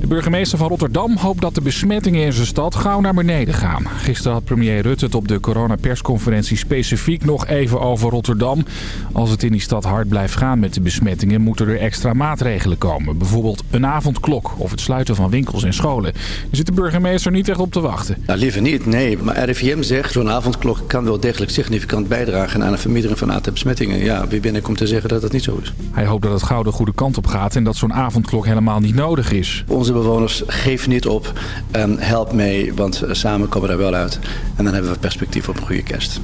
De burgemeester van Rotterdam hoopt dat de besmettingen in zijn stad gauw naar beneden gaan. Gisteren had premier Rutte het op de coronapersconferentie specifiek nog even over Rotterdam. Als het in die stad hard blijft gaan met de besmettingen moeten er extra maatregelen komen. Bijvoorbeeld een avondklok of het sluiten van winkels en scholen. Daar zit de burgemeester niet echt op te wachten. Nou, liever niet, nee. Maar RIVM zegt zo'n avondklok kan wel degelijk significant bijdragen aan een vermindering van aantal besmettingen. Ja, wie om te zeggen dat dat niet zo is? Hij hoopt dat het gauw de goede kant op gaat en dat zo'n avondklok helemaal niet nodig is. Onze bewoners, geef niet op en help mee, want samen komen we daar wel uit. En dan hebben we perspectief op een goede kerst.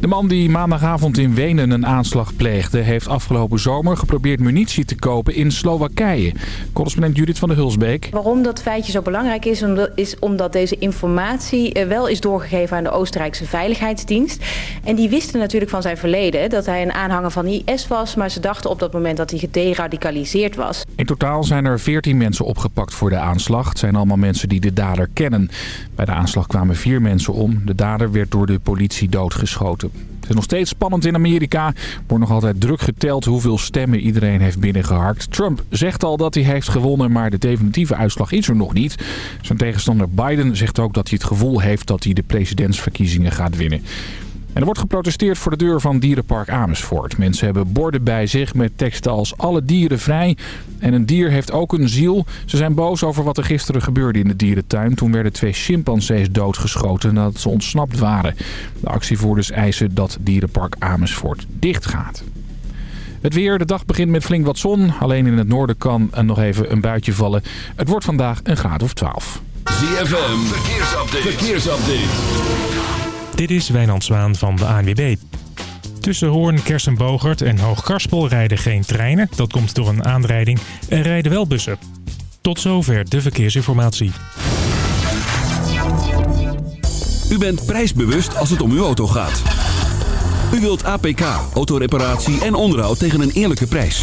De man die maandagavond in Wenen een aanslag pleegde... heeft afgelopen zomer geprobeerd munitie te kopen in Slowakije. Correspondent Judith van der Hulsbeek. Waarom dat feitje zo belangrijk is... is omdat deze informatie eh, wel is doorgegeven aan de Oostenrijkse Veiligheidsdienst. En die wisten natuurlijk van zijn verleden dat hij een aanhanger van IS was... maar ze dachten op dat moment dat hij gederadicaliseerd was. In totaal zijn er 14 mensen opgepakt voor de aanslag. Het zijn allemaal mensen die de dader kennen. Bij de aanslag kwamen vier mensen om. De dader werd door de politie doodgeschoten. Het is nog steeds spannend in Amerika. wordt nog altijd druk geteld hoeveel stemmen iedereen heeft binnengeharkt. Trump zegt al dat hij heeft gewonnen, maar de definitieve uitslag is er nog niet. Zijn tegenstander Biden zegt ook dat hij het gevoel heeft dat hij de presidentsverkiezingen gaat winnen. En er wordt geprotesteerd voor de deur van Dierenpark Amersfoort. Mensen hebben borden bij zich met teksten als alle dieren vrij. En een dier heeft ook een ziel. Ze zijn boos over wat er gisteren gebeurde in de dierentuin. Toen werden twee chimpansees doodgeschoten nadat ze ontsnapt waren. De actievoerders eisen dat Dierenpark Amersfoort dicht gaat. Het weer, de dag begint met flink wat zon. Alleen in het noorden kan er nog even een buitje vallen. Het wordt vandaag een graad of 12. ZFM, verkeersupdate. verkeersupdate. Dit is Wijnand Zwaan van de ANWB. Tussen Hoorn, Kersenbogert en Hoogkarspel rijden geen treinen. Dat komt door een aanrijding. Er rijden wel bussen. Tot zover de verkeersinformatie. U bent prijsbewust als het om uw auto gaat. U wilt APK, autoreparatie en onderhoud tegen een eerlijke prijs.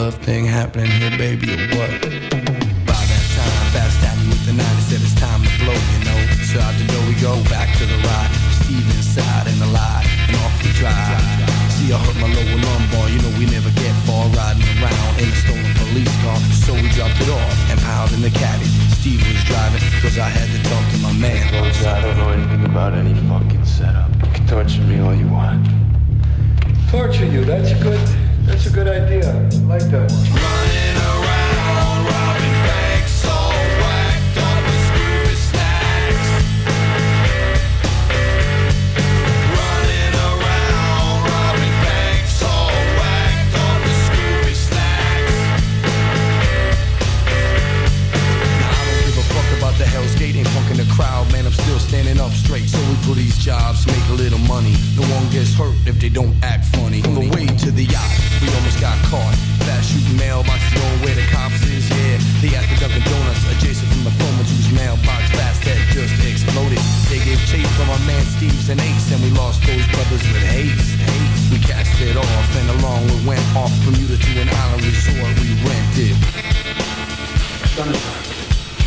love thing happening here, baby.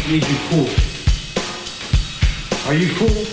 made you cool. Are you cool?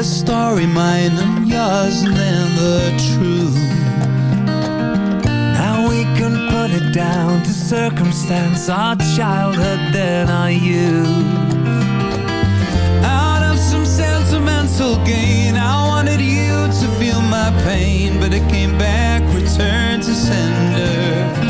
This story, mine and yours, never true. Now we can put it down to circumstance, our childhood, then our youth. Out of some sentimental gain, I wanted you to feel my pain, but it came back, returned to sender.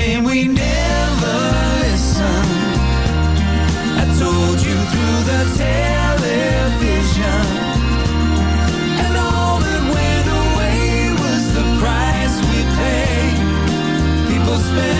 shame we never listened. I told you through the television. And all that went away was the price we paid. People spend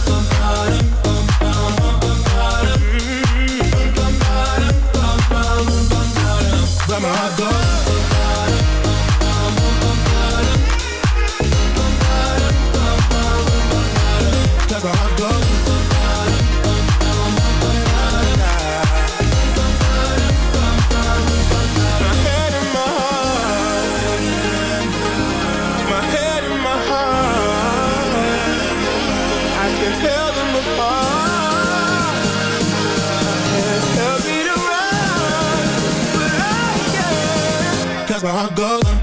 how it goes.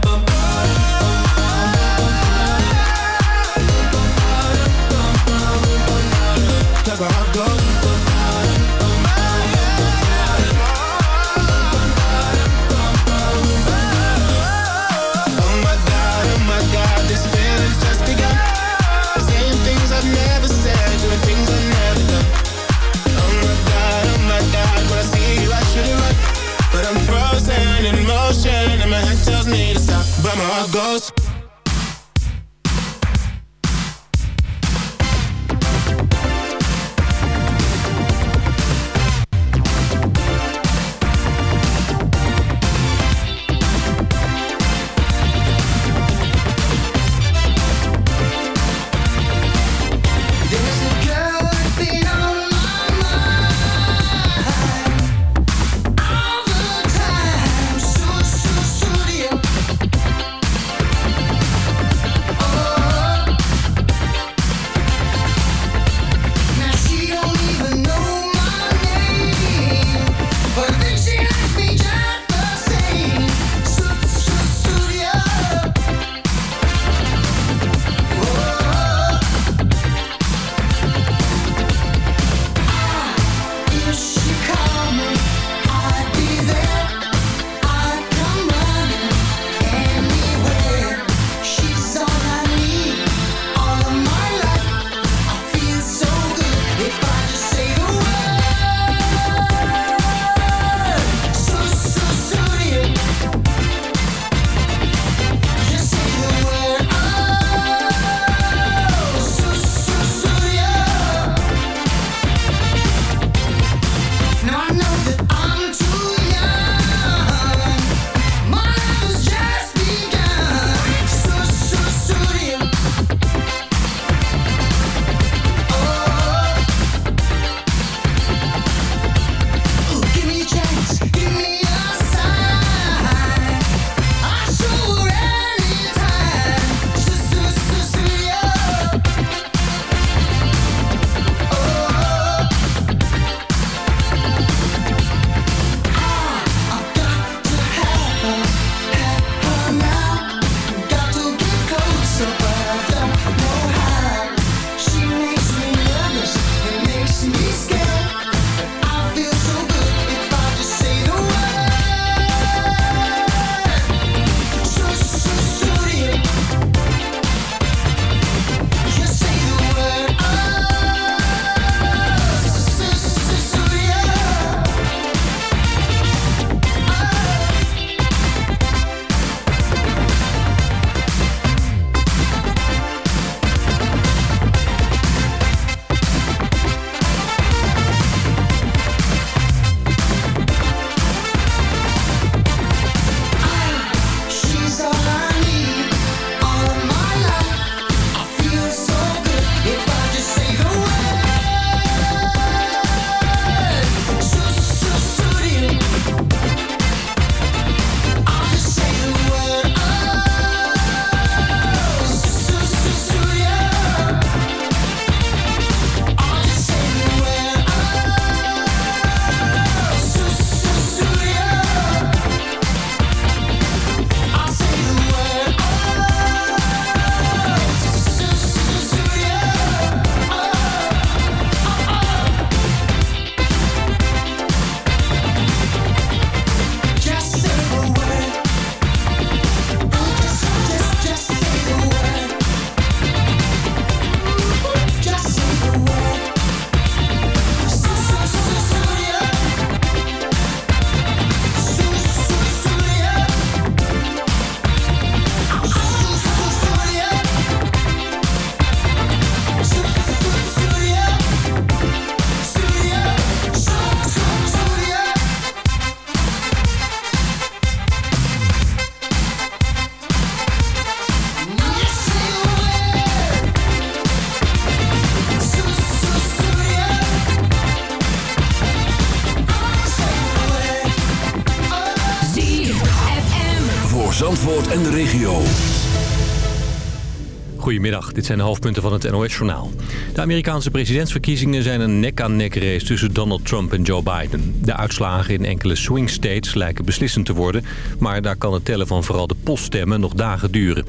Dit zijn de hoofdpunten van het NOS-journaal. De Amerikaanse presidentsverkiezingen zijn een nek-aan-nek race tussen Donald Trump en Joe Biden. De uitslagen in enkele swing states lijken beslissend te worden... maar daar kan het tellen van vooral de poststemmen nog dagen duren.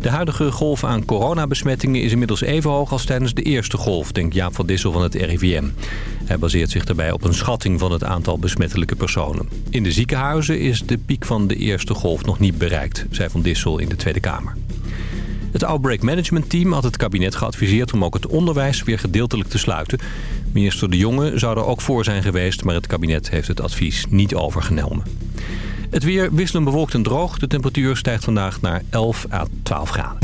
De huidige golf aan coronabesmettingen is inmiddels even hoog als tijdens de eerste golf, denkt Jaap van Dissel van het RIVM. Hij baseert zich daarbij op een schatting van het aantal besmettelijke personen. In de ziekenhuizen is de piek van de eerste golf nog niet bereikt, zei van Dissel in de Tweede Kamer. Het Outbreak Management Team had het kabinet geadviseerd om ook het onderwijs weer gedeeltelijk te sluiten. Minister De Jonge zou er ook voor zijn geweest, maar het kabinet heeft het advies niet overgenomen. Het weer wisselend bewolkt en droog. De temperatuur stijgt vandaag naar 11 à 12 graden.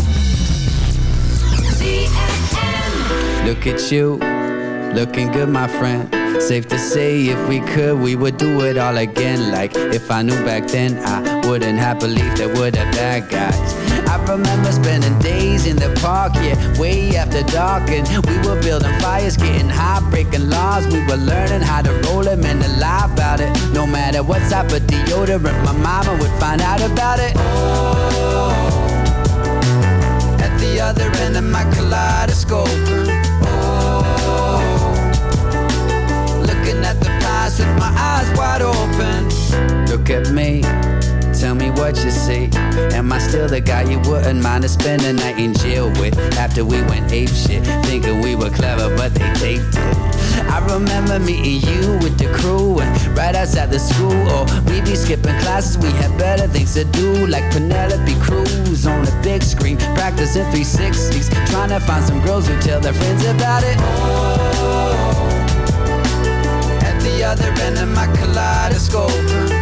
Like if I knew back then, I wouldn't have believed bad guys. I remember spending days in the park, yeah, way after dark, and we were building fires, getting high, breaking laws. We were learning how to roll them and to lie about it. No matter what type of deodorant, my mama would find out about it. Oh, at the other end of my kaleidoscope. Oh, looking at the past with my eyes wide open. Look at me, tell me what you see. Am I still the guy you wouldn't mind to spend a night in jail with? After we went ape shit, thinking we were clever, but they taped it. I remember meeting you with the crew right outside the school. Or we be skipping classes, we had better things to do, like Penelope Cruz on the big screen, practicing 360s, trying to find some girls who tell their friends about it. Oh, at the other end of my kaleidoscope.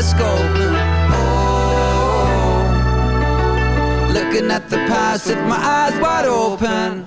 Kaleidoscope. Oh, looking at the past with my eyes wide open.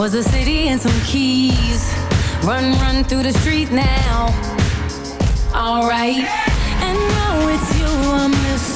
was a city and some keys. Run, run through the street now. Alright, and now it's you I'm missing.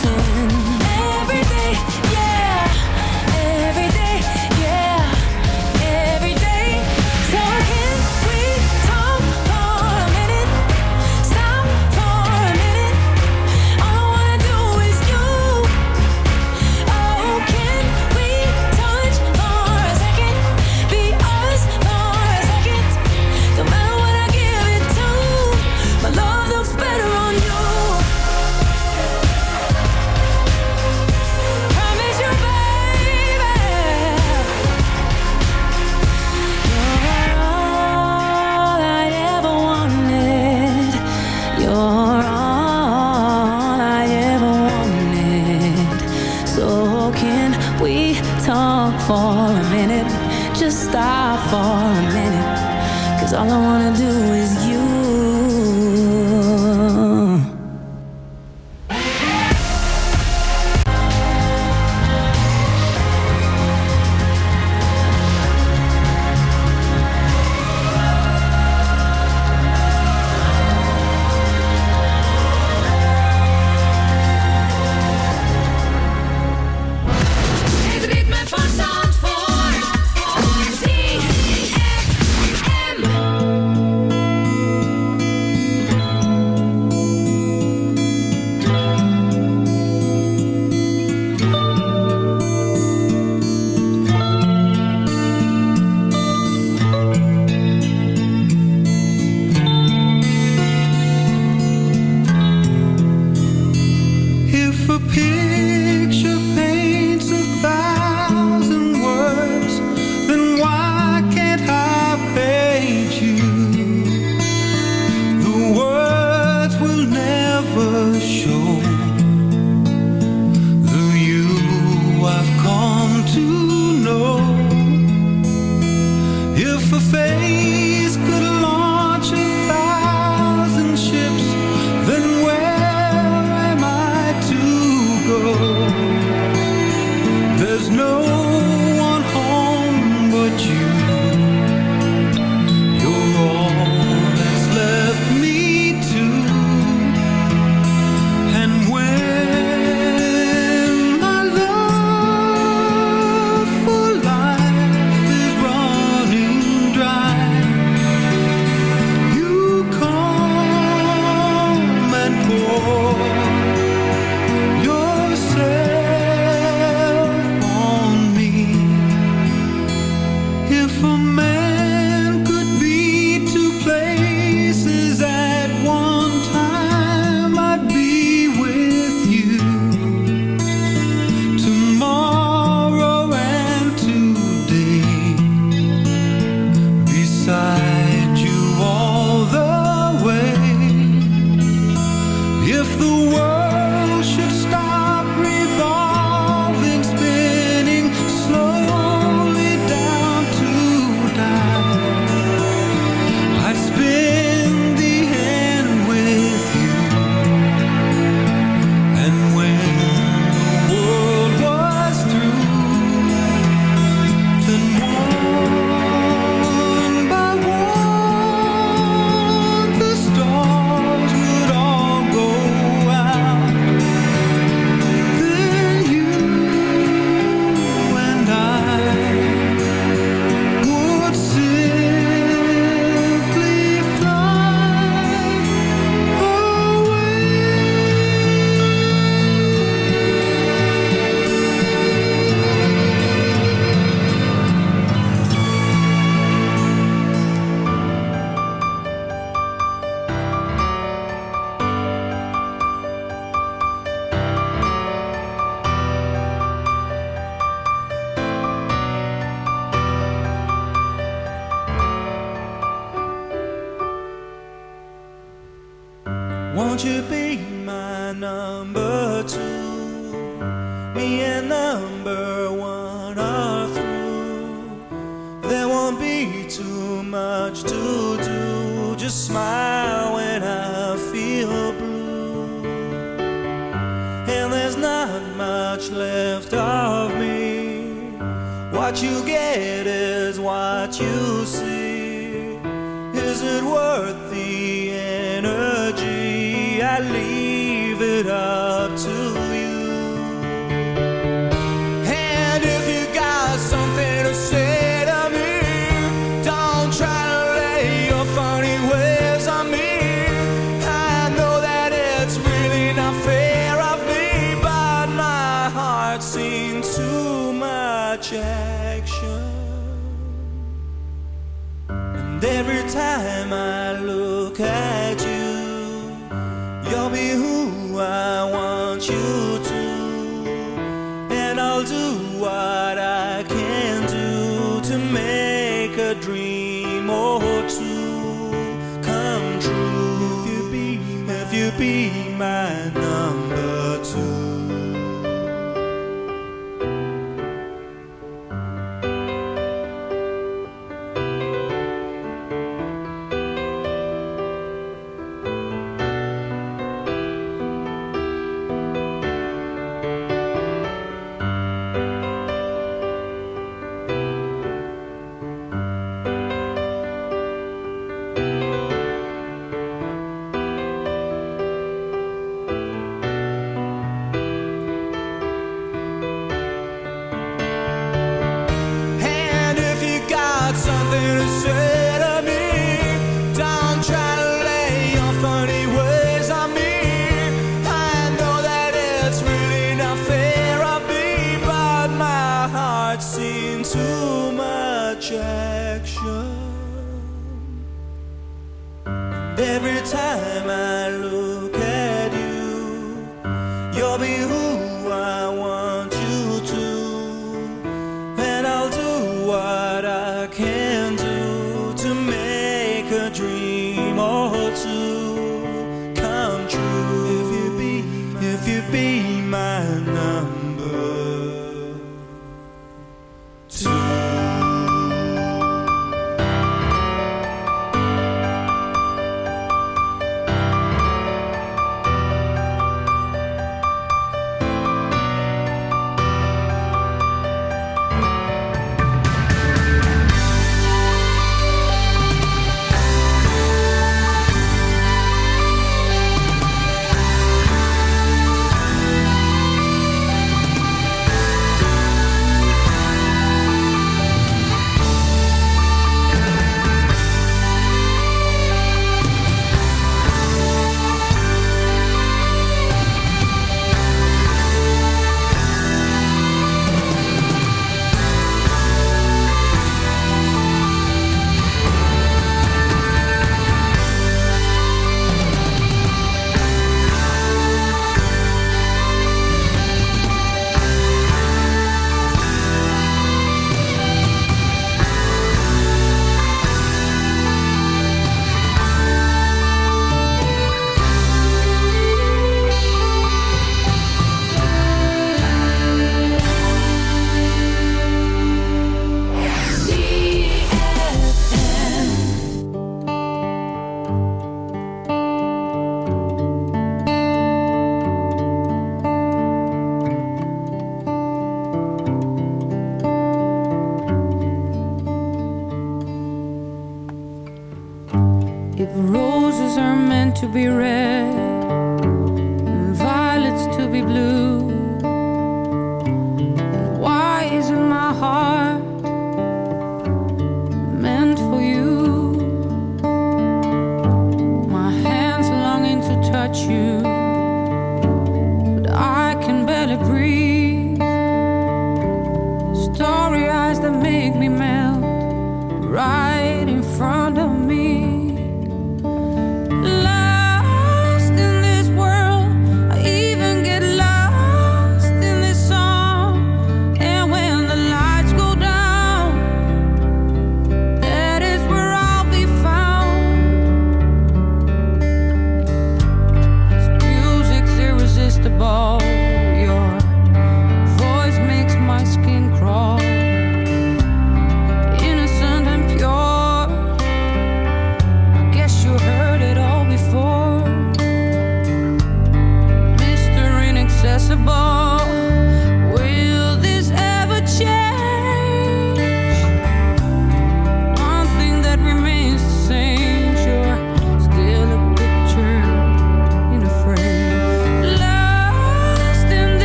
Every time